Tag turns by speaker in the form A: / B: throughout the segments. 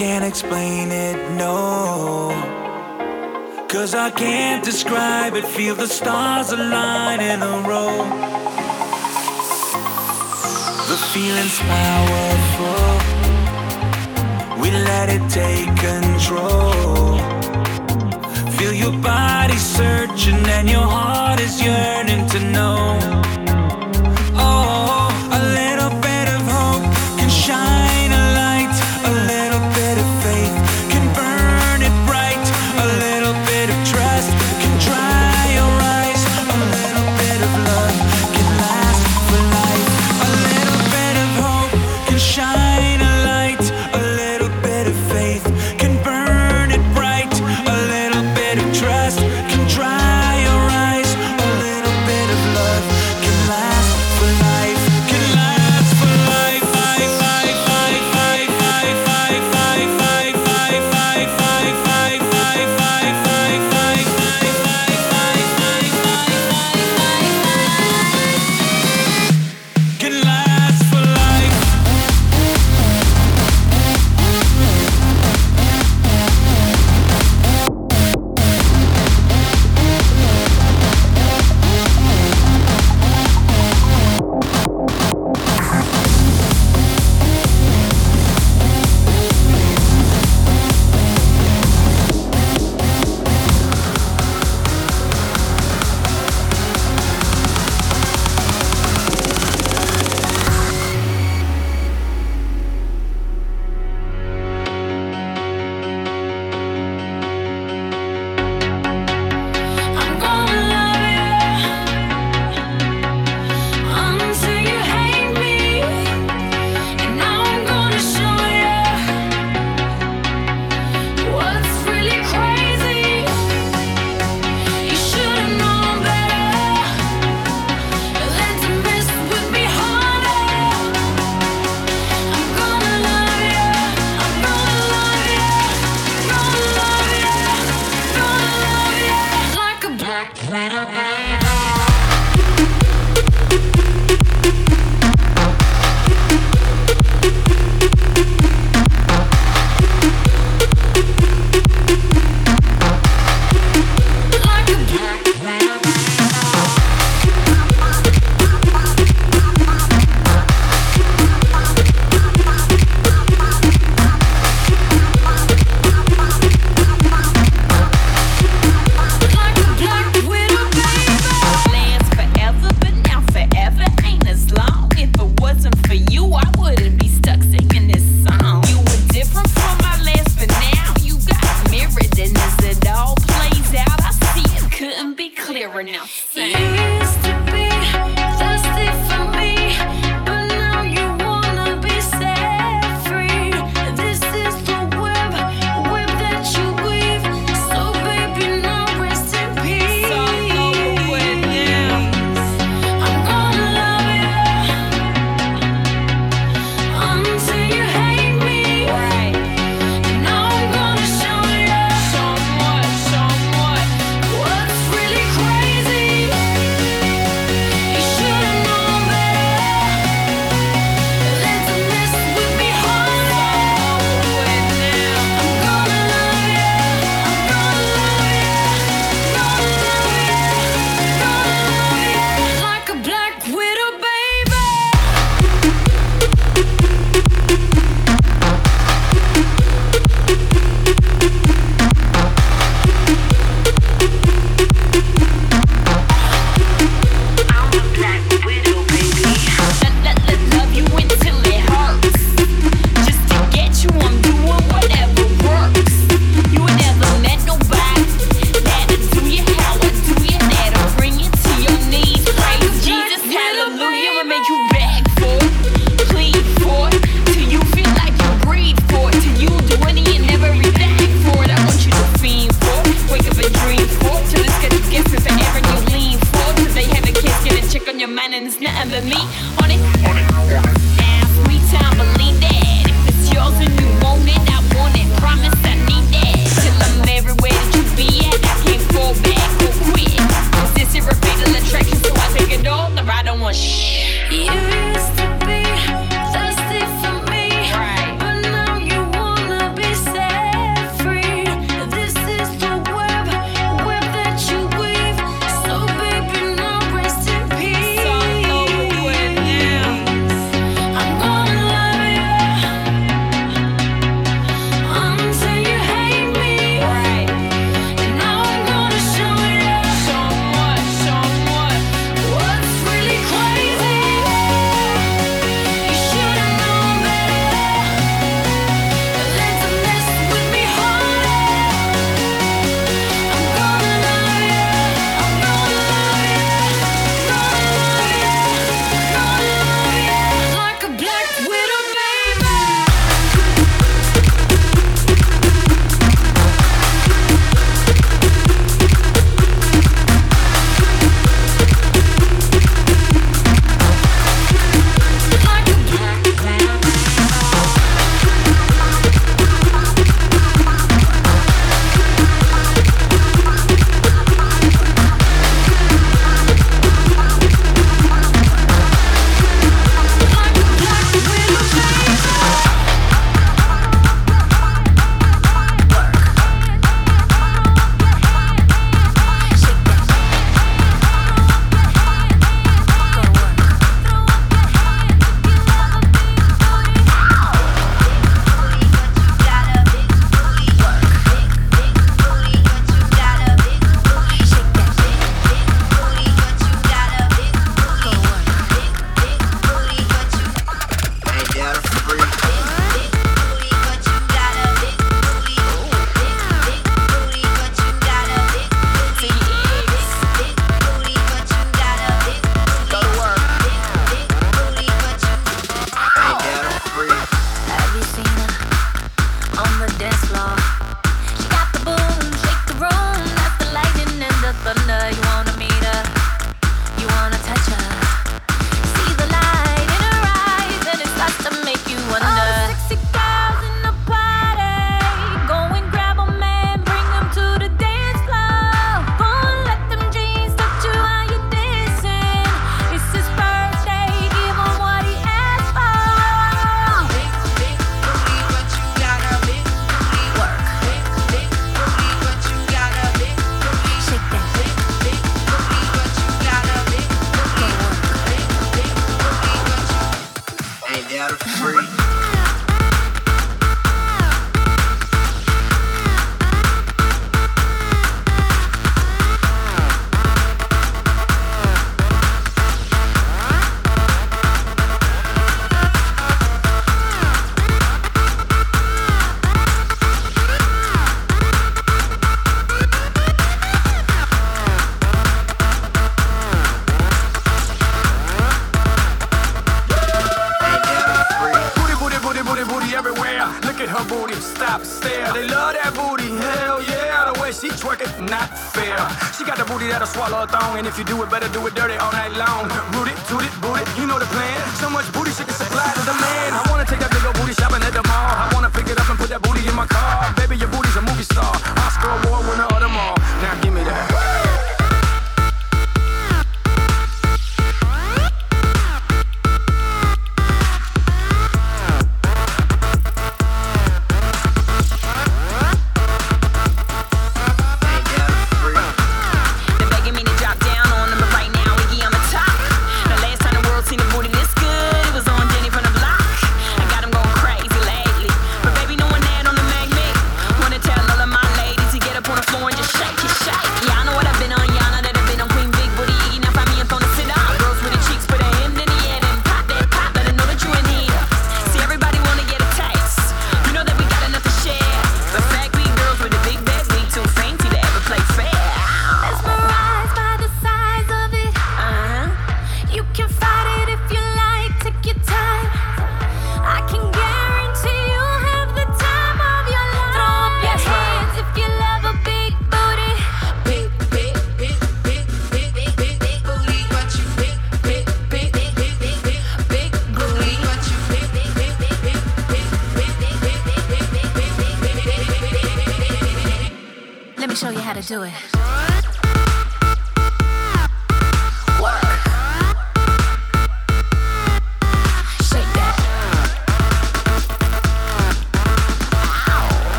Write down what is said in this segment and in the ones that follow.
A: can't explain it, no.
B: Cause I can't describe it,
C: feel the stars align in a row. The feeling's powerful, we let it take control. Feel your body searching and your heart is yearning to know.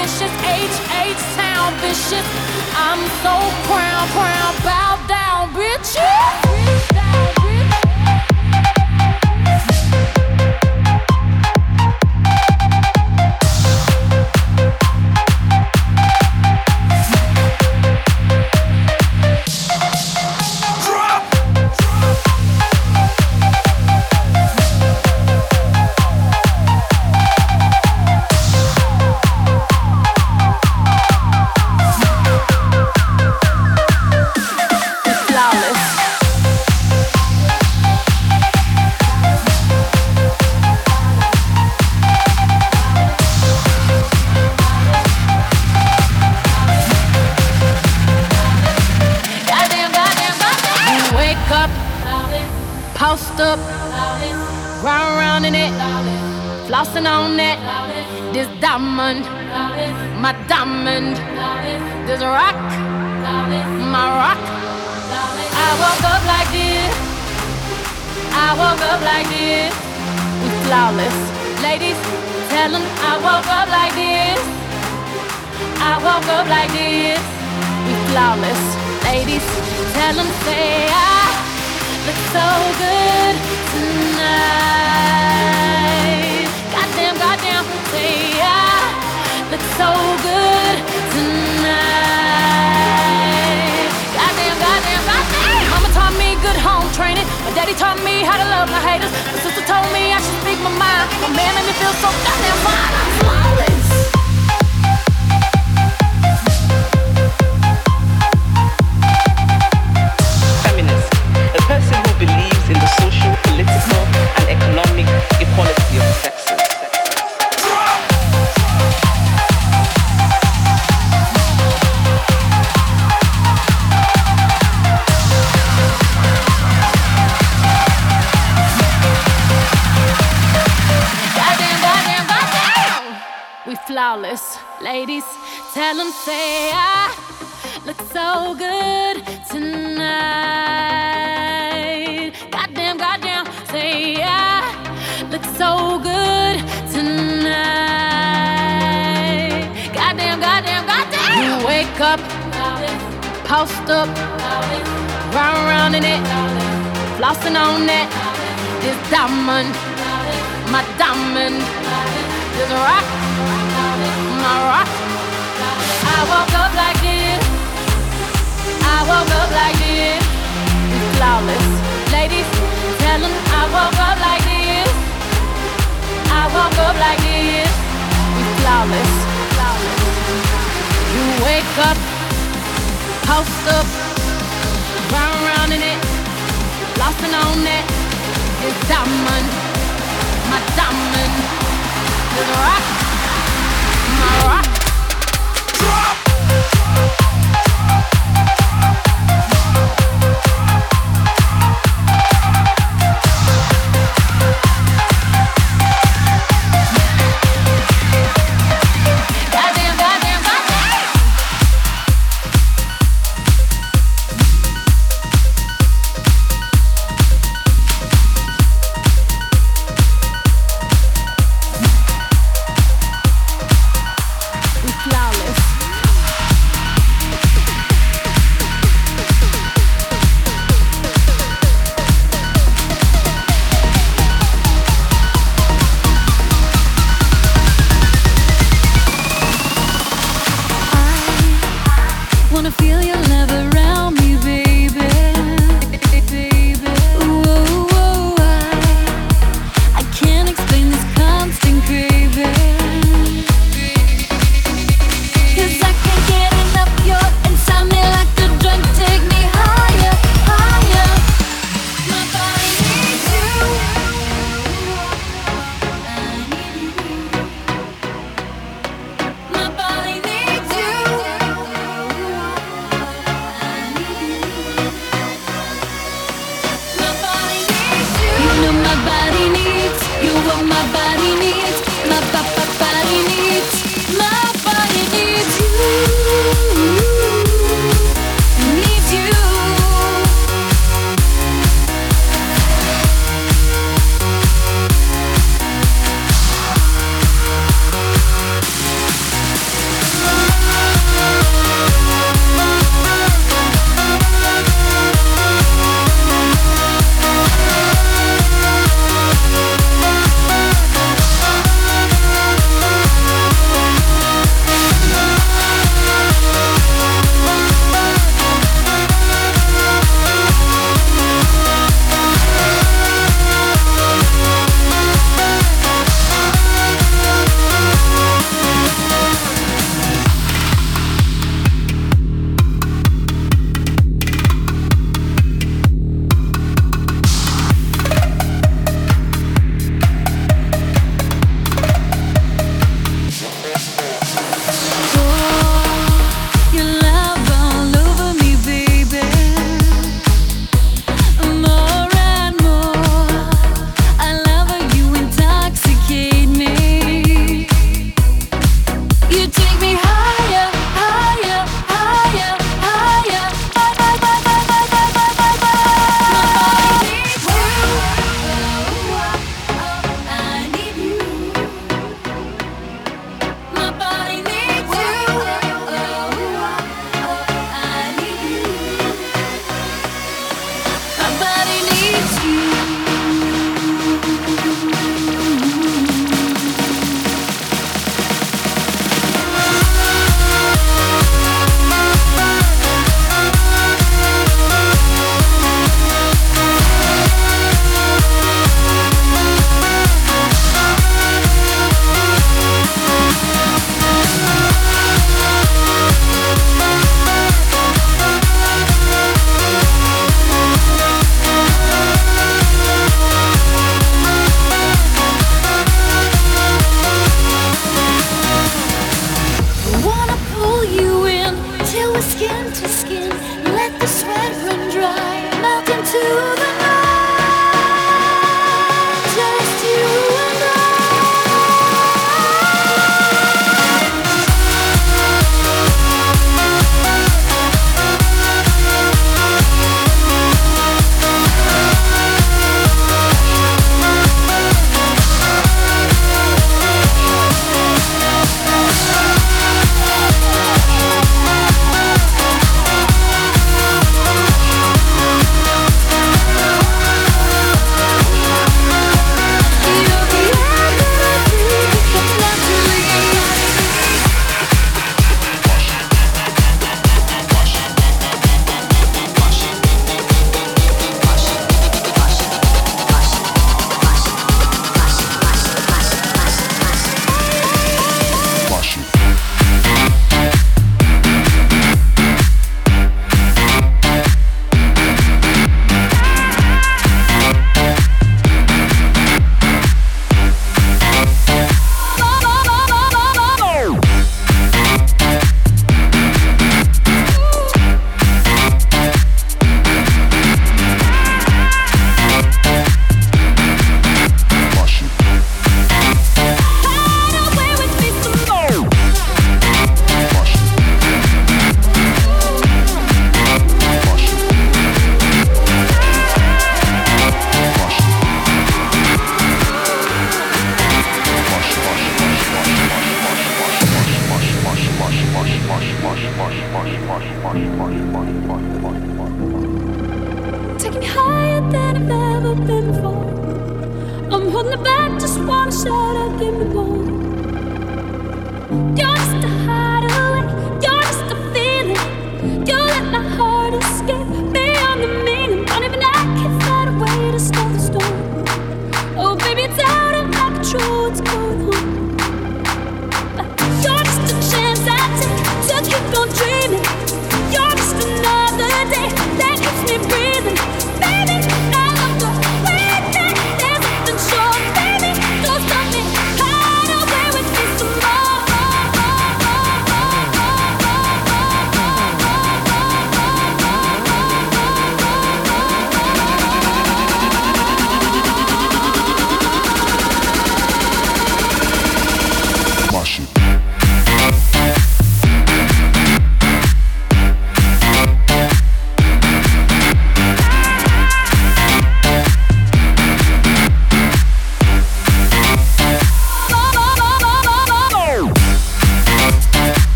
D: vicious H H sound vicious. I'm so proud, proud. By wake up, post up, round round in it, lost and on it. It's diamond, my diamond, the rock, my rock.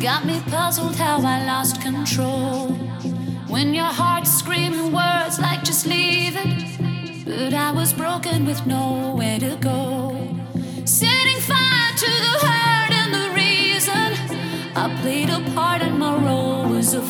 E: got me puzzled how I lost control.
D: When your heart's
A: screaming words like just leave it, but I was broken with nowhere to go. Setting fire to the hurt and the reason I played a part and my
F: role was a